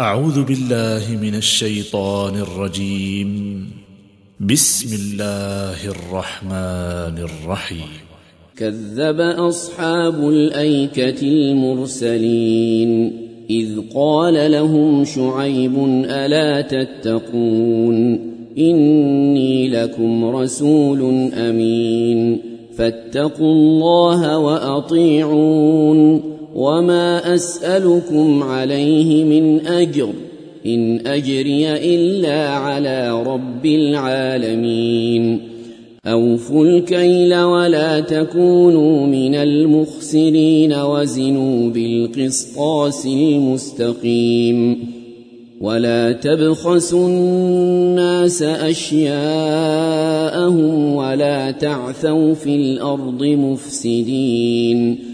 أعوذ بالله من الشيطان الرجيم. بسم الله الرحمن الرحيم. كذب أصحاب الأيكة المرسلين إذ قال لهم شعيب ألا تتقون؟ إني لكم رسول أمين فاتقوا الله وأطيعون. وما اسالكم عليه من اجر ان اجري الا على رب العالمين اوفوا الكيل ولا تكونوا من المخسرين وزنوا بالقسطاس المستقيم ولا تبخسوا الناس اشياءهم ولا تعثوا في الأرض مفسدين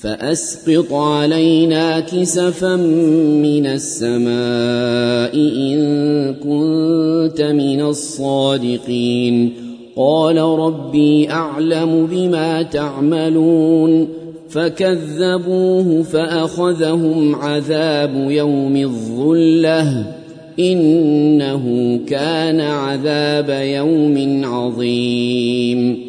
فأسقط علينا كسفا من السماء إن كنت من الصادقين. قال ربي أعلم بما تعملون. فكذبوه فأخذهم عذاب يوم الظلة. إنه كان عذاب يوم عظيم.